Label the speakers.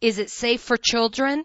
Speaker 1: Is it safe for children?